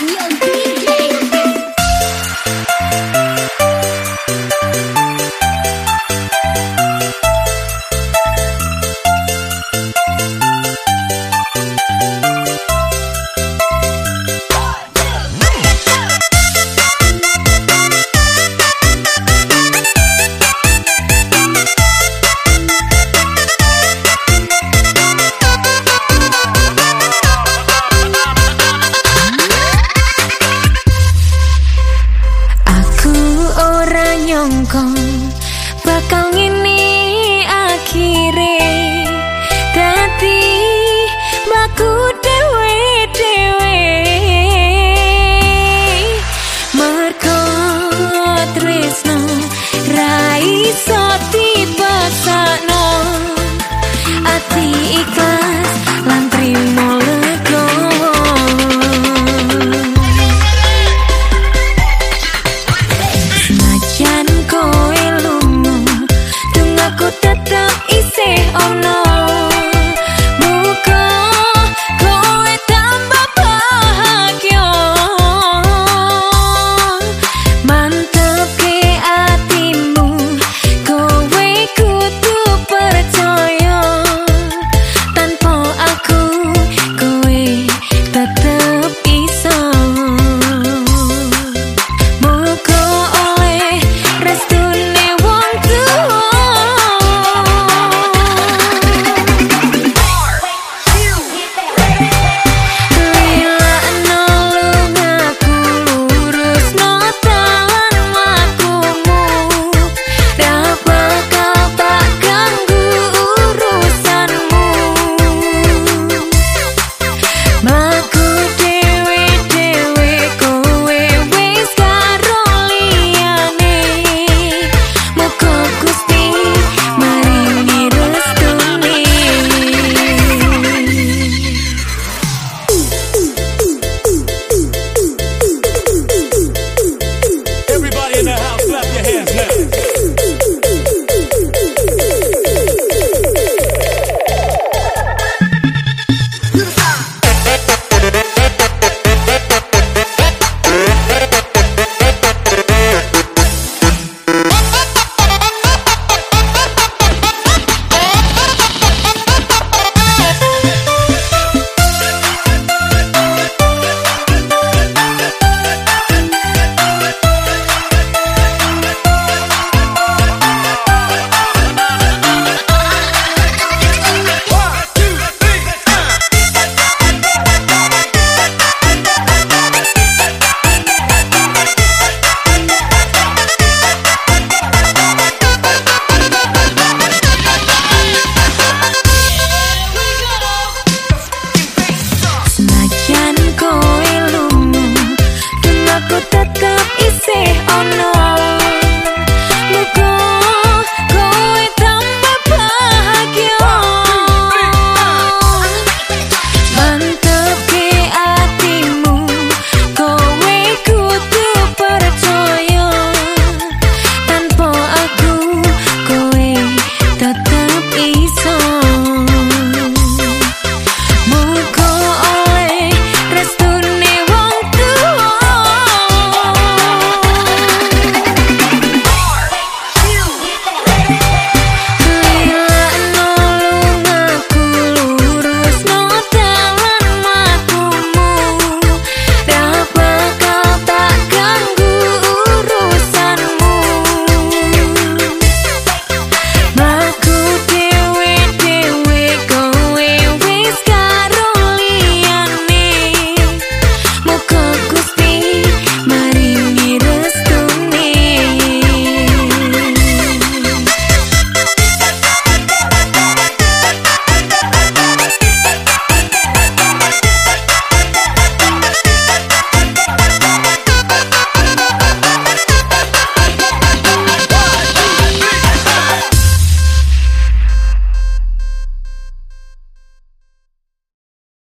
你有病。Nyangka bakal